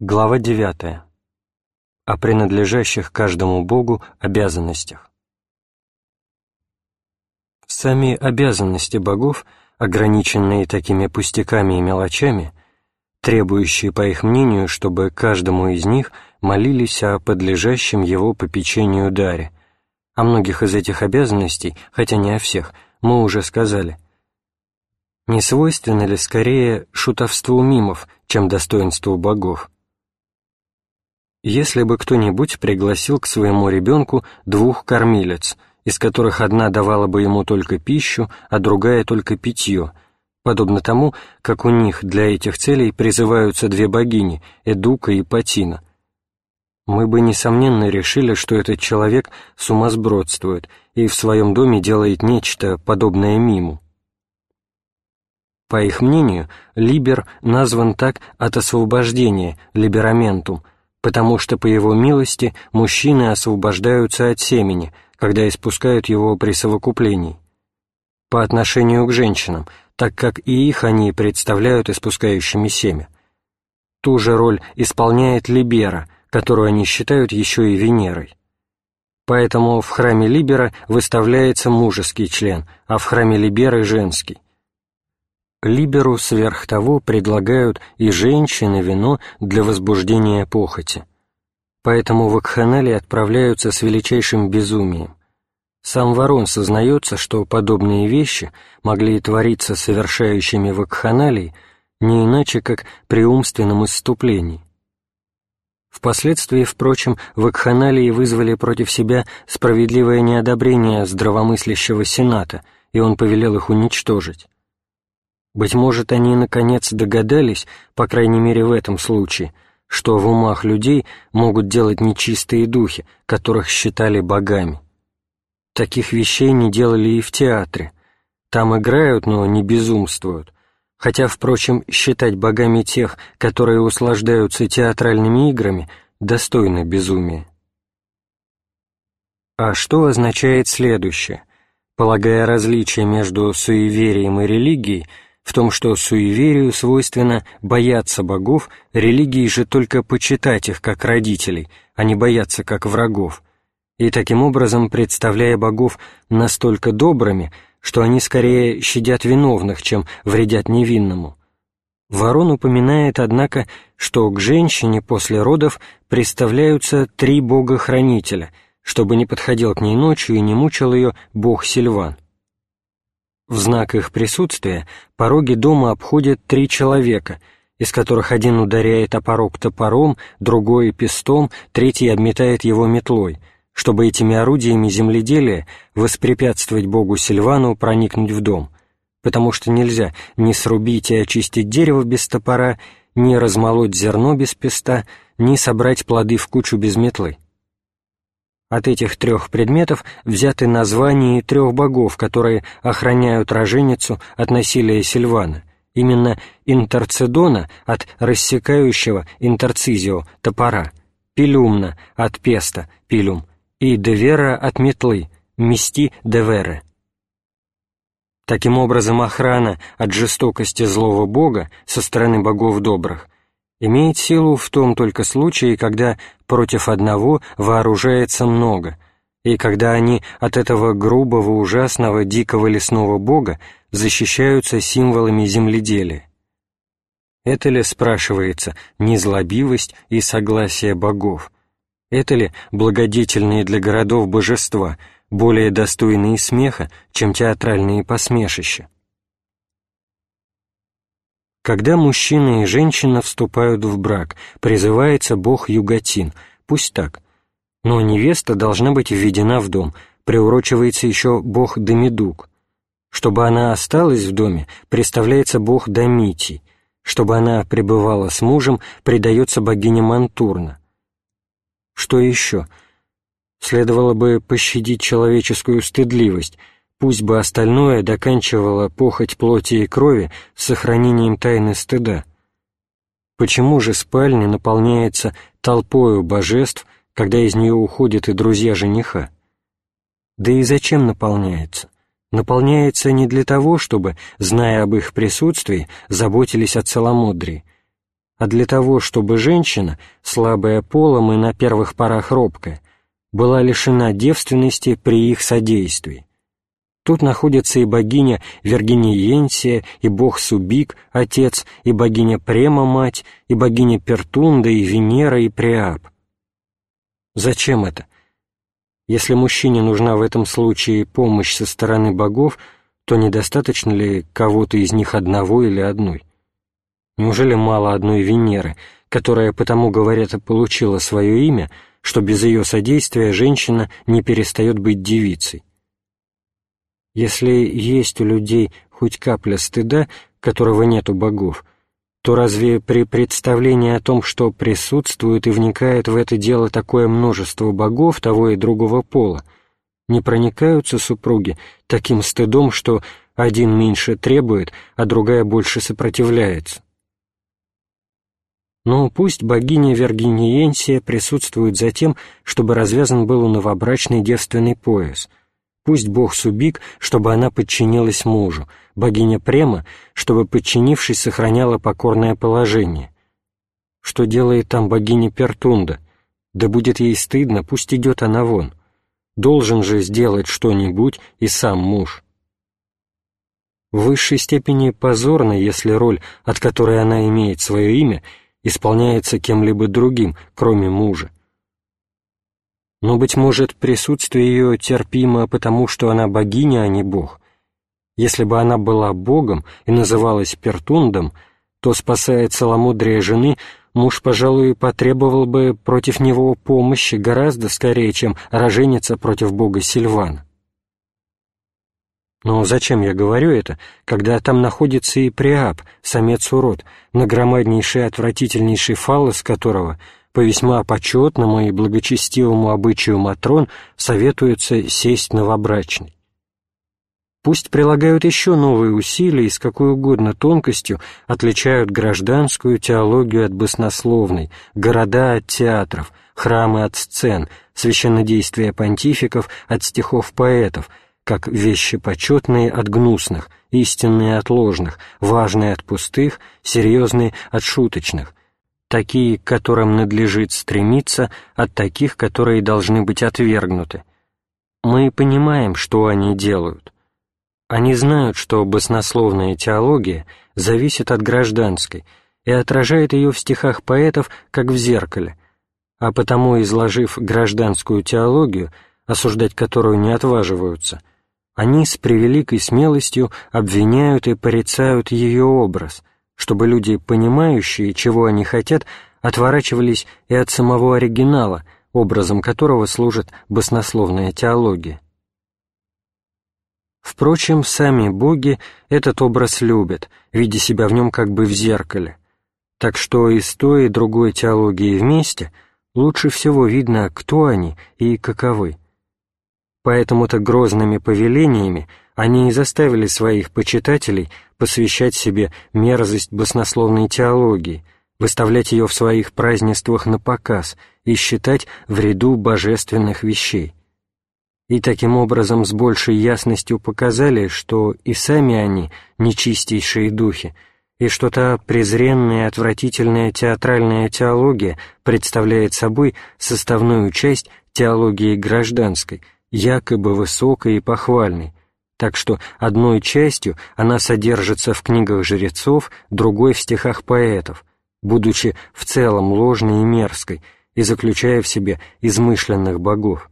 Глава 9. О принадлежащих каждому Богу обязанностях. Сами обязанности богов, ограниченные такими пустяками и мелочами, требующие, по их мнению, чтобы каждому из них молились о подлежащем его попечению даре. О многих из этих обязанностей, хотя не о всех, мы уже сказали. Не свойственно ли скорее шутовству мимов, чем достоинству богов? Если бы кто-нибудь пригласил к своему ребенку двух кормилец, из которых одна давала бы ему только пищу, а другая только питье, подобно тому, как у них для этих целей призываются две богини, Эдука и Патина, мы бы, несомненно, решили, что этот человек сумасбродствует и в своем доме делает нечто, подобное миму. По их мнению, либер назван так от освобождения, либераментум, потому что по его милости мужчины освобождаются от семени, когда испускают его при совокуплении. По отношению к женщинам, так как и их они представляют испускающими семя. Ту же роль исполняет Либера, которую они считают еще и Венерой. Поэтому в храме Либера выставляется мужеский член, а в храме Либеры – женский. Либеру сверх того предлагают и женщины вино для возбуждения похоти. Поэтому в Акханале отправляются с величайшим безумием. Сам Ворон сознается, что подобные вещи могли твориться совершающими в Акханалии не иначе, как при умственном исступлении. Впоследствии, впрочем, в Акханалии вызвали против себя справедливое неодобрение здравомыслящего Сената, и он повелел их уничтожить. Быть может, они, наконец, догадались, по крайней мере в этом случае, что в умах людей могут делать нечистые духи, которых считали богами. Таких вещей не делали и в театре. Там играют, но не безумствуют. Хотя, впрочем, считать богами тех, которые услаждаются театральными играми, достойно безумия. А что означает следующее? Полагая различие между суеверием и религией, в том, что суеверию свойственно бояться богов, религии же только почитать их как родителей, а не бояться как врагов, и таким образом представляя богов настолько добрыми, что они скорее щадят виновных, чем вредят невинному. Ворон упоминает, однако, что к женщине после родов представляются три бога-хранителя, чтобы не подходил к ней ночью и не мучил ее бог Сильван. В знак их присутствия пороги дома обходят три человека, из которых один ударяет о порог топором, другой — пестом, третий обметает его метлой, чтобы этими орудиями земледелия воспрепятствовать богу Сильвану проникнуть в дом, потому что нельзя ни срубить и очистить дерево без топора, ни размолоть зерно без песта, ни собрать плоды в кучу без метлы. От этих трех предметов взяты названия трех богов, которые охраняют роженицу от насилия Сильвана, именно интерцедона от рассекающего интерцизио топора, пилюмна от песта пилюм и девера от метлы мести девере. Таким образом, охрана от жестокости злого бога со стороны богов добрых имеет силу в том только случае, когда против одного вооружается много, и когда они от этого грубого, ужасного, дикого лесного бога защищаются символами земледелия. Это ли, спрашивается, незлобивость и согласие богов? Это ли благодетельные для городов божества, более достойные смеха, чем театральные посмешища? Когда мужчина и женщина вступают в брак, призывается бог Югатин, пусть так. Но невеста должна быть введена в дом, приурочивается еще бог Демидук. Чтобы она осталась в доме, представляется бог Дамитий. Чтобы она пребывала с мужем, предается богиня Мантурна. Что еще? Следовало бы пощадить человеческую стыдливость — Пусть бы остальное доканчивало похоть плоти и крови с сохранением тайны стыда. Почему же спальня наполняется толпою божеств, когда из нее уходят и друзья жениха? Да и зачем наполняется? Наполняется не для того, чтобы, зная об их присутствии, заботились о целомудрии. а для того, чтобы женщина, слабая полом и на первых порах робкая, была лишена девственности при их содействии. Тут находятся и богиня Вергиниенсия, и бог Субик, отец, и богиня Према, мать, и богиня Пертунда, и Венера, и Приап. Зачем это? Если мужчине нужна в этом случае помощь со стороны богов, то недостаточно ли кого-то из них одного или одной? Неужели мало одной Венеры, которая, потому говорят, получила свое имя, что без ее содействия женщина не перестает быть девицей? Если есть у людей хоть капля стыда, которого нет у богов, то разве при представлении о том, что присутствует и вникает в это дело такое множество богов того и другого пола, не проникаются супруги таким стыдом, что один меньше требует, а другая больше сопротивляется? Но пусть богиня Вергиниенсия присутствует за тем, чтобы развязан был у новобрачный девственный пояс — Пусть бог Субик, чтобы она подчинилась мужу, богиня Према, чтобы, подчинившись, сохраняла покорное положение. Что делает там богиня Пертунда? Да будет ей стыдно, пусть идет она вон. Должен же сделать что-нибудь и сам муж. В высшей степени позорно, если роль, от которой она имеет свое имя, исполняется кем-либо другим, кроме мужа. Но, быть может, присутствие ее терпимо, потому что она богиня, а не бог. Если бы она была богом и называлась Пертундом, то, спасая целомудрие жены, муж, пожалуй, потребовал бы против него помощи гораздо скорее, чем роженица против бога Сильвана. Но зачем я говорю это, когда там находится и Приап, самец-урод, нагромаднейший отвратительнейший фаллос которого — по весьма почетному и благочестивому обычаю Матрон советуется сесть новобрачный. Пусть прилагают еще новые усилия и с какой угодно тонкостью отличают гражданскую теологию от баснословной, города от театров, храмы от сцен, священнодействия понтификов от стихов поэтов, как вещи почетные от гнусных, истинные от ложных, важные от пустых, серьезные от шуточных, такие, к которым надлежит стремиться, от таких, которые должны быть отвергнуты. Мы понимаем, что они делают. Они знают, что баснословная теология зависит от гражданской и отражает ее в стихах поэтов, как в зеркале, а потому, изложив гражданскую теологию, осуждать которую не отваживаются, они с превеликой смелостью обвиняют и порицают ее образ — чтобы люди, понимающие, чего они хотят, отворачивались и от самого оригинала, образом которого служит баснословная теология. Впрочем, сами боги этот образ любят, видя себя в нем как бы в зеркале, так что и с той, и другой теологией вместе лучше всего видно, кто они и каковы. Поэтому-то грозными повелениями они и заставили своих почитателей посвящать себе мерзость баснословной теологии, выставлять ее в своих празднествах на показ и считать в ряду божественных вещей. И таким образом с большей ясностью показали, что и сами они нечистейшие духи, и что та презренная отвратительная театральная теология представляет собой составную часть теологии гражданской, якобы высокой и похвальной, так что одной частью она содержится в книгах жрецов, другой в стихах поэтов, будучи в целом ложной и мерзкой и заключая в себе измышленных богов.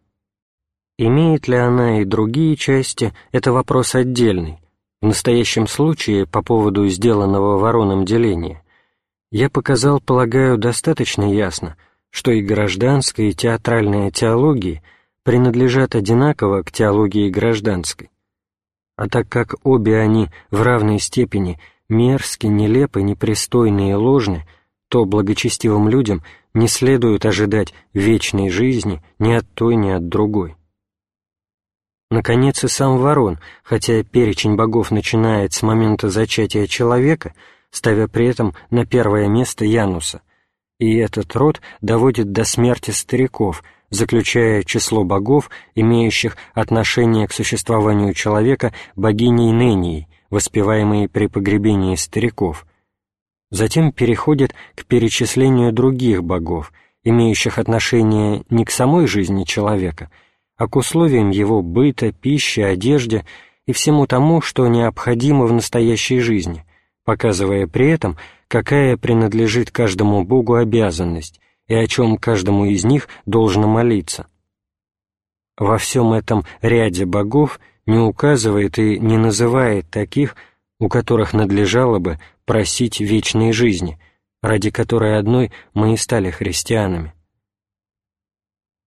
Имеет ли она и другие части, это вопрос отдельный. В настоящем случае, по поводу сделанного вороном деления, я показал, полагаю, достаточно ясно, что и гражданская, и театральная теологии принадлежат одинаково к теологии гражданской а так как обе они в равной степени мерзки, нелепы, непристойны и ложны, то благочестивым людям не следует ожидать вечной жизни ни от той, ни от другой. Наконец и сам ворон, хотя перечень богов начинает с момента зачатия человека, ставя при этом на первое место Януса, и этот род доводит до смерти стариков – заключая число богов, имеющих отношение к существованию человека богиней Ненией, воспеваемой при погребении стариков, затем переходит к перечислению других богов, имеющих отношение не к самой жизни человека, а к условиям его быта, пищи, одежде и всему тому, что необходимо в настоящей жизни, показывая при этом, какая принадлежит каждому богу обязанность и о чем каждому из них должно молиться. Во всем этом ряде богов не указывает и не называет таких, у которых надлежало бы просить вечной жизни, ради которой одной мы и стали христианами.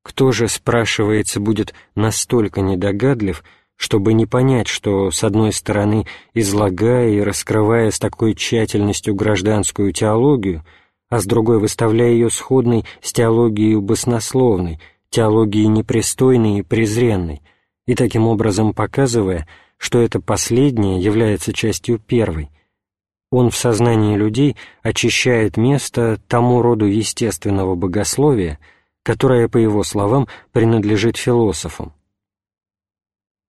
Кто же, спрашивается, будет настолько недогадлив, чтобы не понять, что, с одной стороны, излагая и раскрывая с такой тщательностью гражданскую теологию, а с другой выставляя ее сходной с теологией баснословной, теологией непристойной и презренной, и таким образом показывая, что это последнее является частью первой, он в сознании людей очищает место тому роду естественного богословия, которое, по его словам, принадлежит философам.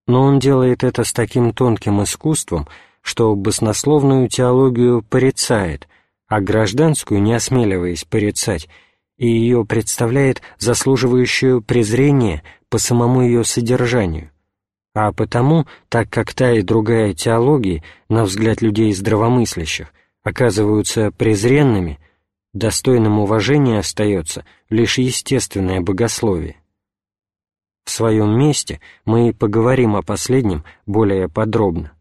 Но он делает это с таким тонким искусством, что баснословную теологию порицает, а гражданскую не осмеливаясь порицать, и ее представляет заслуживающую презрения по самому ее содержанию, а потому, так как та и другая теологии, на взгляд людей здравомыслящих, оказываются презренными, достойным уважения остается лишь естественное богословие. В своем месте мы поговорим о последнем более подробно.